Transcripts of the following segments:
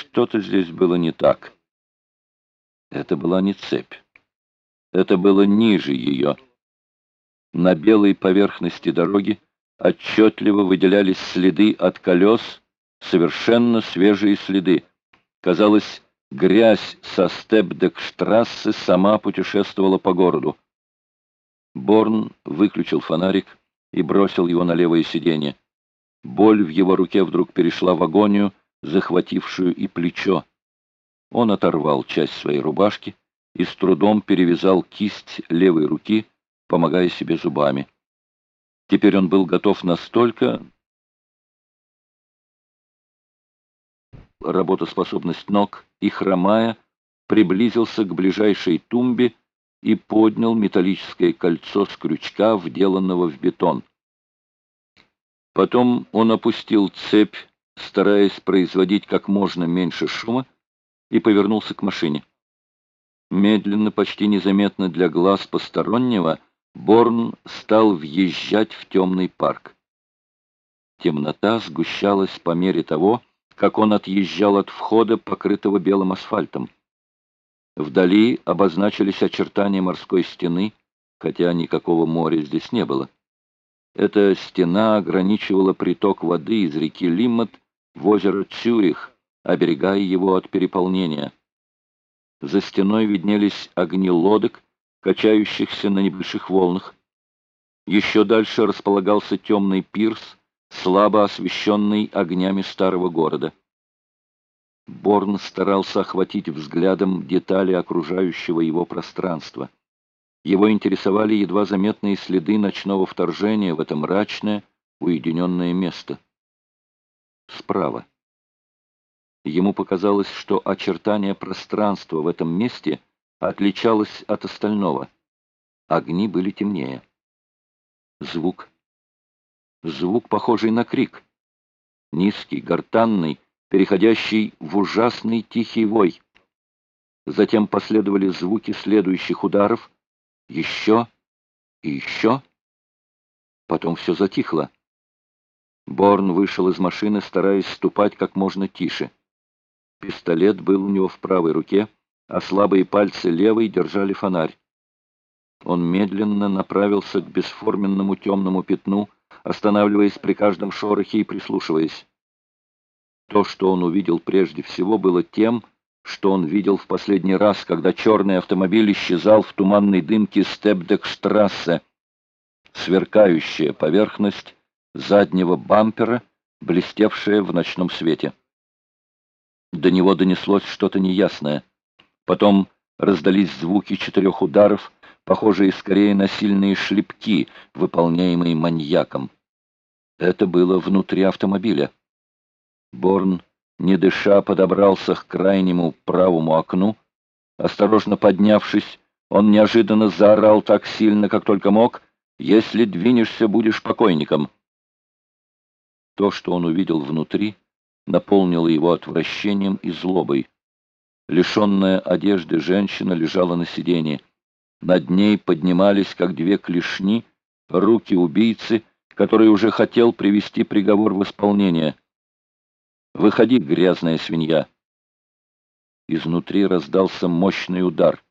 Что-то здесь было не так. Это была не цепь. Это было ниже ее. На белой поверхности дороги отчетливо выделялись следы от колес, совершенно свежие следы. Казалось, грязь со Степдекштрассы сама путешествовала по городу. Борн выключил фонарик и бросил его на левое сиденье. Боль в его руке вдруг перешла в агонию, захватившую и плечо. Он оторвал часть своей рубашки и с трудом перевязал кисть левой руки, помогая себе зубами. Теперь он был готов настолько... Работоспособность ног и, хромая, приблизился к ближайшей тумбе и поднял металлическое кольцо с крючка, вделанного в бетон. Потом он опустил цепь, стараясь производить как можно меньше шума, и повернулся к машине. Медленно, почти незаметно для глаз постороннего, Борн стал въезжать в темный парк. Темнота сгущалась по мере того, как он отъезжал от входа, покрытого белым асфальтом. Вдали обозначились очертания морской стены, хотя никакого моря здесь не было. Эта стена ограничивала приток воды из реки Лиммот в озеро Цюрих, оберегая его от переполнения. За стеной виднелись огни лодок, качающихся на небольших волнах. Еще дальше располагался темный пирс, слабо освещенный огнями старого города. Борн старался охватить взглядом детали окружающего его пространства. Его интересовали едва заметные следы ночного вторжения в это мрачное, уединенное место. Справа. Ему показалось, что очертание пространства в этом месте отличалось от остального. Огни были темнее. Звук. Звук, похожий на крик. Низкий, гортанный, переходящий в ужасный тихий вой. Затем последовали звуки следующих ударов. Еще и еще. Потом все затихло. Борн вышел из машины, стараясь ступать как можно тише. Пистолет был у него в правой руке, а слабые пальцы левой держали фонарь. Он медленно направился к бесформенному темному пятну, останавливаясь при каждом шорохе и прислушиваясь. То, что он увидел прежде всего, было тем, что он видел в последний раз, когда черный автомобиль исчезал в туманной дымке Степдекштрассе. Сверкающая поверхность заднего бампера, блестевшая в ночном свете. До него донеслось что-то неясное. Потом раздались звуки четырех ударов, похожие скорее на сильные шлепки, выполняемые маньяком. Это было внутри автомобиля. Борн, не дыша, подобрался к крайнему правому окну. Осторожно поднявшись, он неожиданно заорал так сильно, как только мог, «Если двинешься, будешь покойником». То, что он увидел внутри, наполнило его отвращением и злобой. Лишенная одежды женщина лежала на сиденье. Над ней поднимались, как две клешни, руки убийцы, который уже хотел привести приговор в исполнение. «Выходи, грязная свинья!» Изнутри раздался мощный удар.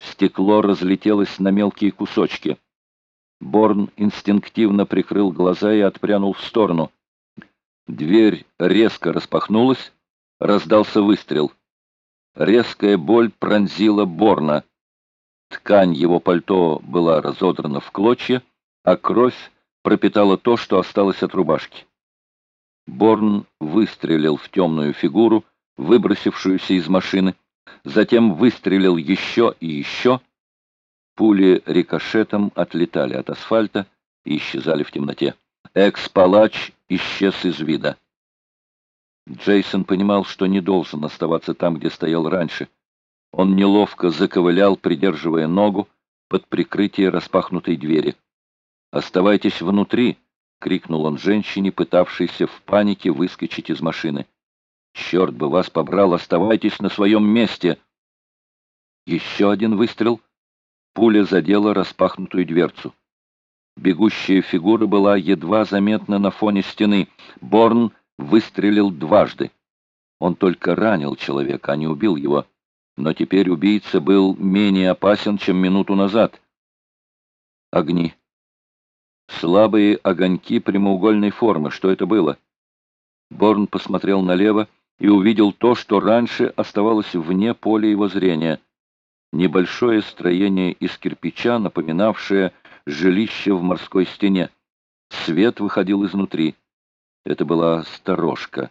Стекло разлетелось на мелкие кусочки. Борн инстинктивно прикрыл глаза и отпрянул в сторону. Дверь резко распахнулась, раздался выстрел. Резкая боль пронзила Борна. Ткань его пальто была разодрана в клочья, а кровь пропитала то, что осталось от рубашки. Борн выстрелил в темную фигуру, выбросившуюся из машины, затем выстрелил еще и еще. Пули рикошетом отлетали от асфальта и исчезали в темноте. Экс-палач исчез из вида. Джейсон понимал, что не должен оставаться там, где стоял раньше. Он неловко заковылял, придерживая ногу под прикрытие распахнутой двери. «Оставайтесь внутри!» — крикнул он женщине, пытавшейся в панике выскочить из машины. «Черт бы вас побрал! Оставайтесь на своем месте!» Еще один выстрел. Пуля задела распахнутую дверцу. Бегущая фигура была едва заметна на фоне стены. Борн выстрелил дважды. Он только ранил человека, а не убил его. Но теперь убийца был менее опасен, чем минуту назад. Огни. Слабые огоньки прямоугольной формы. Что это было? Борн посмотрел налево и увидел то, что раньше оставалось вне поля его зрения. Небольшое строение из кирпича, напоминавшее жилище в морской стене. Свет выходил изнутри. Это была сторожка.